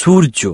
Suryo.